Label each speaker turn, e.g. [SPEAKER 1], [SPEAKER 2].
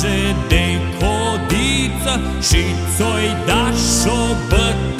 [SPEAKER 1] trage de codiță și ți-o-i da șobătă.